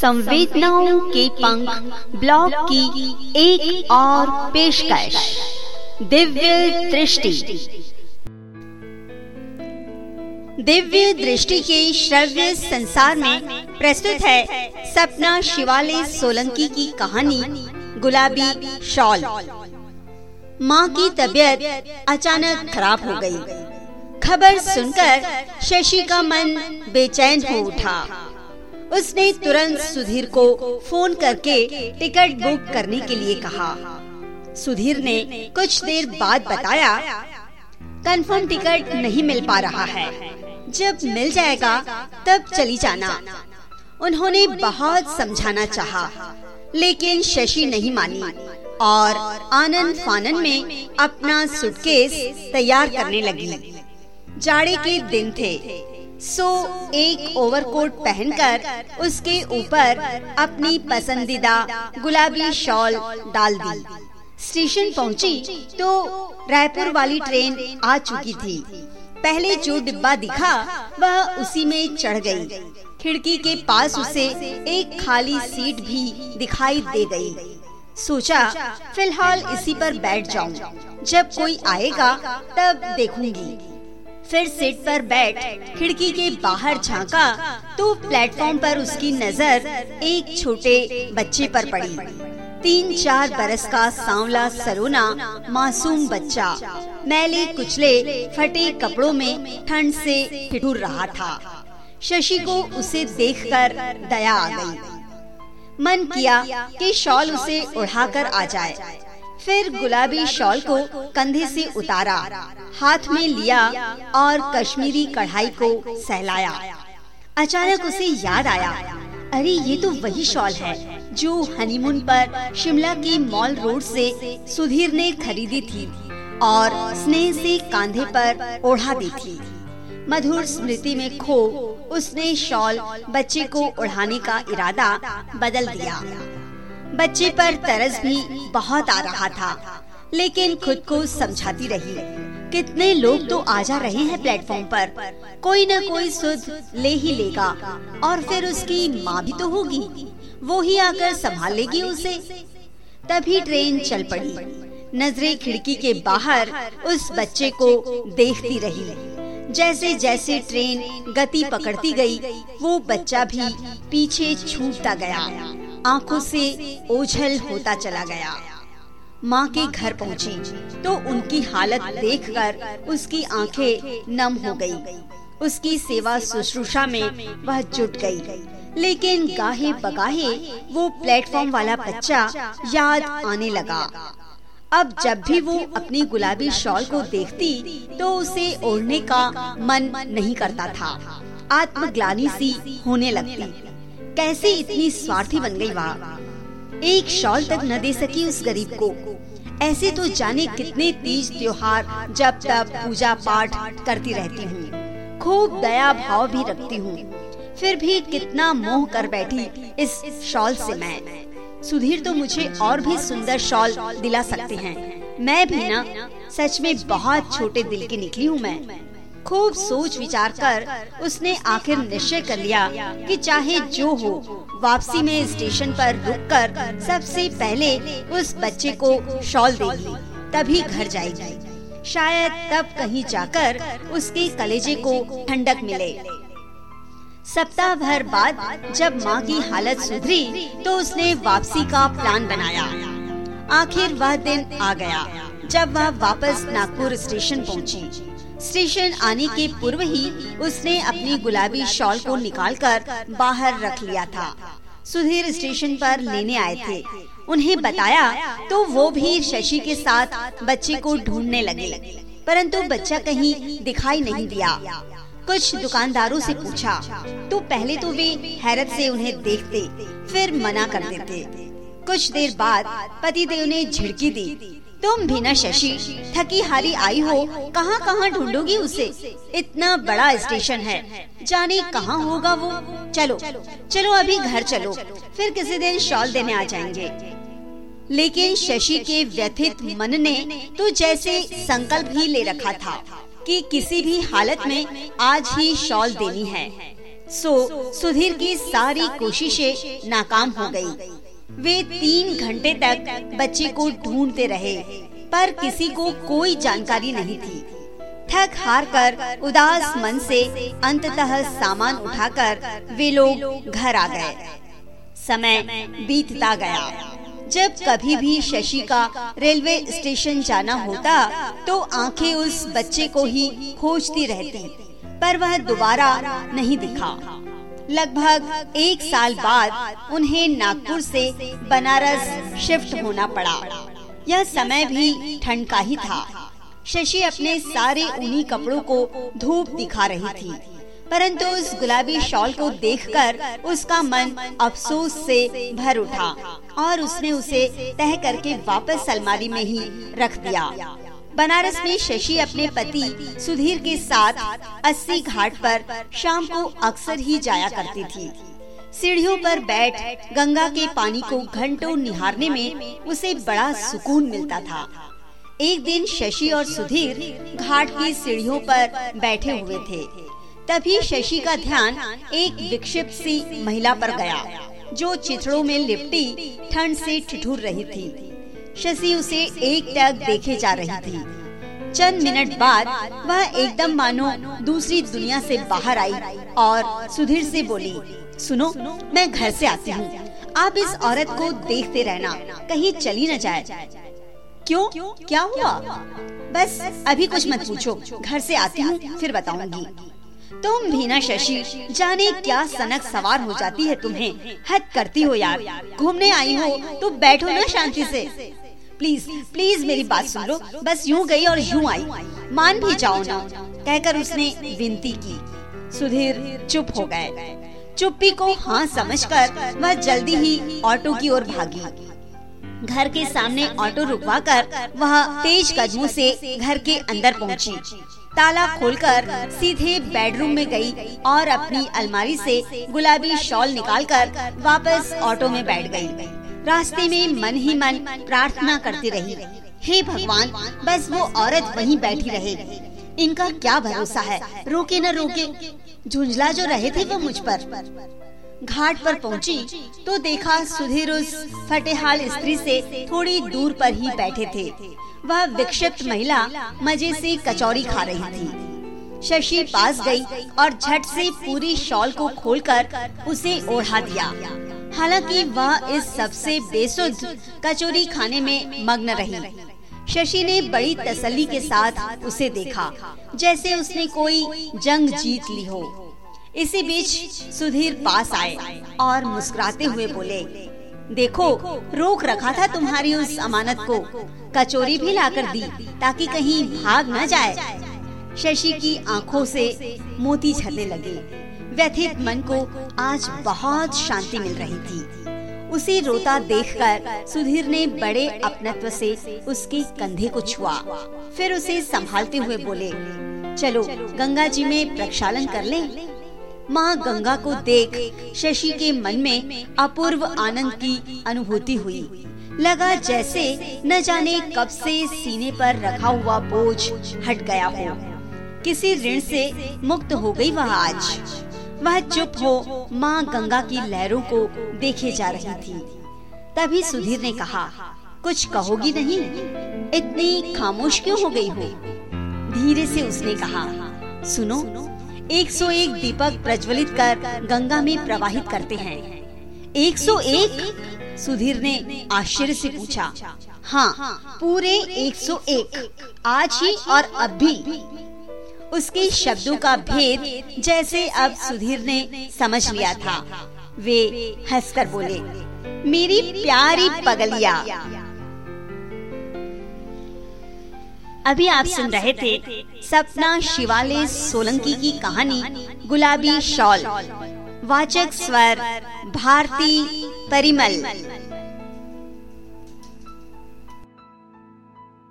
संवेदनाओं के पंख ब्लॉग की एक और पेशकश। दिव्य दृष्टि। दिव्य दृष्टि के श्रव्य संसार में प्रस्तुत है सपना शिवालय सोलंकी की कहानी, गुलाबी शॉल। माँ की तबीयत अचानक खराब हो गई। खबर सुनकर शशि का मन बेचैन हो उठा। उसने तुरंत सुधीर को फ़ोन करके टिकट बुक करने के लिए कहा। सुधीर ने कुछ देर बाद बताया कंफर्म टिकट नहीं मिल पा रहा है। जब मिल जाएगा तब चली जाना। उन्होंने बहुत समझाना चाहा, लेकिन शशि नहीं मानी और आनंद फानन में अपना सुटकेस तैयार करने लगी। जाड़े के दिन थे। सो एक ओवरकोट पहनकर उसके ऊपर अपनी पसंदीदा गुलाबी शॉल डाल दी स्टेशन पहुँची तो रायपुर वाली ट्रेन आ चुकी थी पहले जो डिब्बा दिखा, वह उसी में चढ़ गई। खिड़की के पास उसे एक खाली सीट भी दिखाई दे गई। सोचा, फ़िलहाल इसी पर बैठ जाऊँ। जब कोई आएगा, तब देखूँगी फिर सीट पर बैठ खिड़की के बाहर झांका तो प्लेटफॉर्म पर उसकी नज़र एक छोटे बच्चे पर पड़ी। तीन चार बरस का सांवला सरोना मासूम बच्चा मैले कुचले फटे कपड़ों में ठंड से ठिठुर रहा था। शशि को उसे देखकर दया आ गई। मन किया कि शॉल उसे उड़ाकर आ जाए। फिर गुलाबी शॉल को कंधे से उतारा, हाथ में लिया और कश्मीरी कढ़ाई को सहलाया। अचानक उसे याद आया, अरे, ये तो वही शॉल है जो हनीमून पर शिमला की मॉल रोड से सुधीर ने खरीदी थी और स्नेह से कांधे पर ओढ़ा दी थी। मधुर स्मृति में खो उसने शॉल बच्चे को उड़ाने का इरादा बदल दिया। बच्चे पर तरस भी बहुत आ रहा था लेकिन खुद को समझाती रही कितने लोग तो आ जा रहे हैं प्लेटफॉर्म पर कोई न कोई सुध ले ही लेगा और फिर उसकी माँ भी तो होगी वो ही आकर संभाल लेगी उसे। तभी ट्रेन चल पड़ी नज़रें खिड़की के बाहर उस बच्चे को देखती रही जैसे जैसे ट्रेन गति पकड़ती गई, वो बच्चा भी पीछे छूटता गया। आँखों से ओझल होता चला गया माँ के घर पहुँची तो उनकी हालत देखकर उसकी आँखें नम हो गई। उसकी सेवा शुश्रूषा में वह जुट गई। लेकिन गाहे बगाहे वो प्लेटफॉर्म वाला बच्चा याद आने लगा अब जब भी वो अपनी गुलाबी शॉल को देखती तो उसे ओढ़ने का मन नहीं करता था आत्मग्लानी सी होने लगती कैसे इतनी स्वार्थी बन गई वहाँ। एक शॉल तक न दे सकी उस गरीब को। ऐसे तो जाने कितने तीज त्योहार जब तब पूजा पाठ करती रहती हूँ। खूब दया भाव भी रखती हूँ। फिर भी कितना मोह कर बैठी इस शॉल से मैं। सुधीर तो मुझे और भी सुंदर शॉल दिला सकते हैं। मैं भी ना, सच में बहुत छोटे दिल की निकली हूँ मैं। खूब सोच विचार कर उसने आखिर निश्चय कर लिया कि चाहे जो हो, वापसी में स्टेशन पर रुककर सबसे पहले उस बच्चे को शॉल देगी, तभी घर जाएगी। शायद तब कहीं जाकर उसके कलेजे को ठंडक मिले। सप्ताह भर बाद जब माँ की हालत सुधरी तो उसने वापसी का प्लान बनाया। आखिर वह दिन आ गया, जब वह वापस नागपुर स्टेशन पहुँची। स्टेशन आने के पूर्व ही उसने अपनी गुलाबी शॉल को निकालकर बाहर रख लिया था। सुधीर स्टेशन पर लेने आए थे। उन्हें बताया तो वो भी शशि के साथ बच्चे को ढूँढने लगे, परंतु बच्चा कहीं दिखाई नहीं दिया। कुछ दुकानदारों से पूछा तो पहले तो वे हैरत से उन्हें देखते, फिर मना कर देते। कुछ देर बाद पति देव ने झिड़की दी तुम भी न शशि। थकी हारी आई हो कहाँ कहाँ ढूंढोगी उसे? इतना बड़ा स्टेशन है। जाने कहाँ होगा वो? चलो चलो अभी घर चलो, फिर किसी दिन शॉल देने आ जाएँगे। लेकिन शशि के व्यथित मन ने तो जैसे संकल्प ही ले रखा था कि किसी भी हालत में आज ही शॉल देनी है। सो, सुधीर की सारी कोशिशें नाकाम हो गई। वे तीन घंटे तक बच्चे को ढूंढते रहे, पर किसी को कोई जानकारी नहीं थी। थक हार कर उदास मन से अंततः सामान उठाकर वे लोग घर आ गए। समय बीतता गया। जब कभी भी शशि का रेलवे स्टेशन जाना होता तो आँखें उस बच्चे को ही खोजती रहती, पर वह दोबारा नहीं दिखा। लगभग एक साल बाद उन्हें नागपुर से बनारस शिफ्ट होना पड़ा। यह समय भी ठंड का ही था। शशि अपने सारे ऊनी कपड़ों को धूप दिखा रही थी, परंतु उस गुलाबी शॉल को देखकर उसका मन अफसोस से भर उठा और उसने उसे तह करके वापस अलमारी में ही रख दिया। बनारस में शशि अपने पति सुधीर के साथ अस्सी घाट पर शाम को अक्सर ही जाया करती थी। सीढ़ियों पर बैठ गंगा के पानी को घंटों निहारने में उसे बड़ा सुकून मिलता था। एक दिन शशि और सुधीर घाट की सीढ़ियों पर बैठे हुए थे। तभी शशि का ध्यान एक विक्षिप्त सी महिला पर गया, जो चिथड़ों में लिपटी ठंड से ठिठुर रही थी। शशि उसे एक टक देखे जा रही थी। चंद मिनट बाद वह एकदम मानो दूसरी दुनिया से बाहर आई और सुधीर से बोली, सुनो, मैं घर से आती हूँ। आप इस औरत को देखते रहना, कहीं चली न जाए। क्यों? क्या हुआ? बस अभी कुछ मत पूछो, घर से आती हूँ, फिर बताऊँगी। तुम भी ना शशि, जाने क्या सनक सवार हो जाती है तुम्हें? हद करती हो यार। घूमने आई हो तो बैठो ना शांति से। प्लीज़ प्लीज़ मेरी बात सुन लो। बस यूँ गई और यूँ आई। मान भी जाओ ना। कहकर उसने विनती की। सुधीर चुप हो गए। चुप्पी को हाँ समझकर वह जल्दी ही ऑटो की ओर भागी। घर के सामने ऑटो रुकवाकर वह तेज कदमों से घर के अंदर पहुँची। ताला खोलकर सीधे बेडरूम में गई और अपनी अलमारी से गुलाबी शॉल निकालकर वापस ऑटो में बैठ गई। रास्ते में मन ही मन प्रार्थना करती रही। हे भगवान, बस वो औरत वहीं बैठी रहे। इनका क्या भरोसा है? रोके न रोके, झुंझला जो रहे थे वो मुझ पर। घाट पर पहुँची तो देखा सुधीर उस फटेहाल स्त्री से थोड़ी दूर पर ही बैठे थे। वह विक्षिप्त महिला मज़े से कचौरी खा रही थी। शशि पास गई और झट से पूरी शॉल को खोलकर उसे ओढ़ा दिया। हालाँकि वह इस सबसे बेसुध कचौरी खाने में मग्न रही। शशि ने बड़ी तसल्ली के साथ उसे देखा, जैसे उसने कोई जंग जीत ली हो। इसी बीच सुधीर पास आए और मुस्कुराते हुए बोले, देखो, रोक रखा था तुम्हारी उस अमानत को। कचोरी भी लाकर दी, ताकि कहीं भाग न जाए। शशि की आँखों से मोती झरने लगे। व्यथित मन को आज बहुत शांति मिल रही थी। उसे रोता देखकर सुधीर ने बड़े अपनत्व से उसके कंधे को छुआ। फिर उसे संभालते हुए बोले, चलो, गंगा जी में प्रक्षालन कर लें। माँ गंगा को देख शशि के मन में अपूर्व आनंद की अनुभूति हुई। लगा जैसे न जाने कब से सीने पर रखा हुआ बोझ हट गया हो। किसी ऋण से मुक्त हो गई वह आज। वह चुप हो माँ गंगा की लहरों को देखे जा रही थी। तभी सुधीर ने कहा, कुछ कहोगी नहीं? इतनी खामोश क्यों हो गई हो? धीरे से उसने कहा, सुनो 101 दीपक प्रज्वलित कर गंगा में प्रवाहित करते हैं। 101 सुधीर ने आश्चर्य से पूछा हाँ पूरे 101 आज ही और अब भी। उसके शब्दों का भेद जैसे अब सुधीर ने समझ लिया था। वे हंसकर बोले, मेरी प्यारी पगलिया। अभी आप सुन रहे थे सपना शिवाले सोलंकी की कहानी, गुलाबी शॉल। वाचक स्वर, भारती परिमल।